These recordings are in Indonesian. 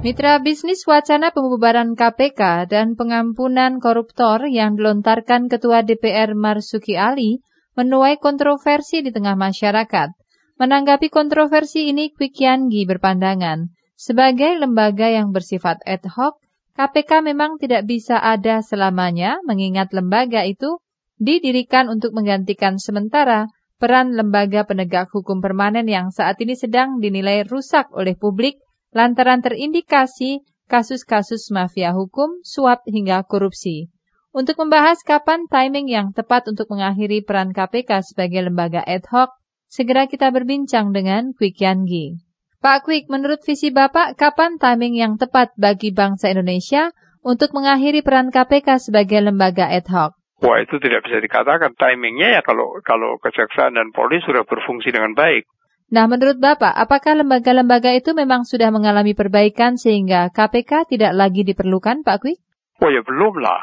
Mitra bisnis wacana pembubaran KPK dan pengampunan koruptor yang dilontarkan Ketua DPR Marsuki Ali menuai kontroversi di tengah masyarakat. Menanggapi kontroversi ini, Kwik Yanggi berpandangan, sebagai lembaga yang bersifat ad hoc, KPK memang tidak bisa ada selamanya mengingat lembaga itu didirikan untuk menggantikan sementara peran lembaga penegak hukum permanen yang saat ini sedang dinilai rusak oleh publik lantaran terindikasi kasus-kasus mafia hukum, suap hingga korupsi. Untuk membahas kapan timing yang tepat untuk mengakhiri peran KPK sebagai lembaga ad hoc, segera kita berbincang dengan Kwik Yangi. Pak Kwik, menurut visi Bapak, kapan timing yang tepat bagi bangsa Indonesia untuk mengakhiri peran KPK sebagai lembaga ad hoc? Wah itu tidak bisa dikatakan timingnya ya kalau kalau kejaksaan dan polri sudah berfungsi dengan baik. Nah, menurut Bapak, apakah lembaga-lembaga itu memang sudah mengalami perbaikan sehingga KPK tidak lagi diperlukan, Pak Kwi? Oh ya, belum lah.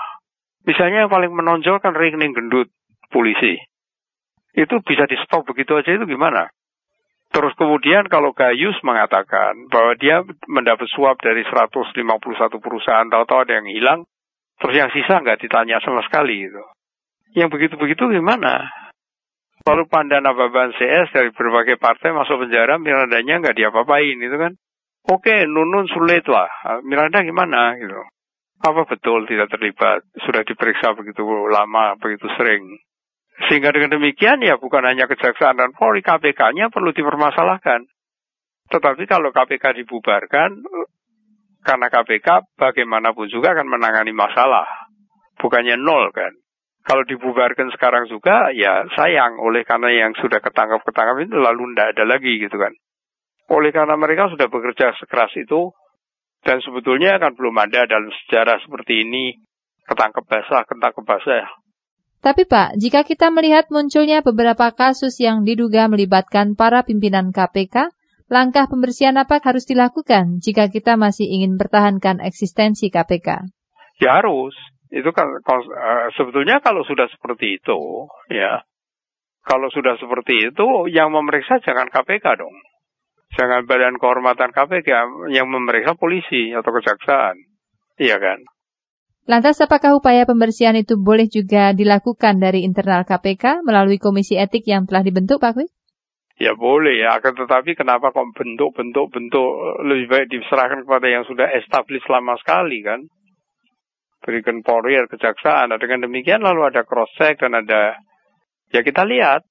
Misalnya yang paling menonjol kan rekening gendut polisi. Itu bisa di-stop begitu aja itu gimana? Terus kemudian kalau Gayus mengatakan bahwa dia mendapat suap dari 151 perusahaan, tahu-tahu ada yang hilang, terus yang sisa nggak ditanya sama sekali gitu. Yang begitu-begitu gimana? Lalu Pandana Baban CS dari berbagai partai masuk penjara, Mirandanya nggak diapa-apain itu kan. Oke, Nunun sulit lah. Miranda gimana gitu. Apa betul tidak terlibat? Sudah diperiksa begitu lama, begitu sering. Sehingga dengan demikian ya bukan hanya kejaksaan dan Polri, KPK-nya perlu dipermasalahkan. Tetapi kalau KPK dibubarkan, karena KPK bagaimanapun juga akan menangani masalah. Bukannya nol kan. Kalau dibubarkan sekarang juga, ya sayang. Oleh karena yang sudah ketangkap-ketangkap itu lalu tidak ada lagi gitu kan. Oleh karena mereka sudah bekerja sekeras itu, dan sebetulnya kan belum ada dalam sejarah seperti ini, ketangkep basah, ketangkep basah. Tapi Pak, jika kita melihat munculnya beberapa kasus yang diduga melibatkan para pimpinan KPK, langkah pembersihan apa harus dilakukan jika kita masih ingin pertahankan eksistensi KPK? Ya harus itu kan uh, sebetulnya kalau sudah seperti itu ya kalau sudah seperti itu yang memeriksa jangan KPK dong jangan badan kehormatan KPK yang memeriksa polisi atau kejaksaan iya kan Lantas apakah upaya pembersihan itu boleh juga dilakukan dari internal KPK melalui komisi etik yang telah dibentuk Pak Kwi? Ya boleh ya, akan tetapi kenapa kok bentuk-bentuk-bentuk lebih baik diserahkan kepada yang sudah established lama sekali kan? Berikan Polri atau kejaksaan. Nah, dengan demikian lalu ada cross check dan ada ya kita lihat.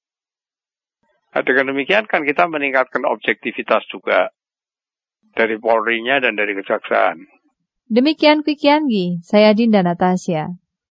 Nah, dengan demikian kan kita meningkatkan objektivitas juga dari Polri-nya dan dari kejaksaan. Demikian Quick Yanggi, saya Dinda Natasha.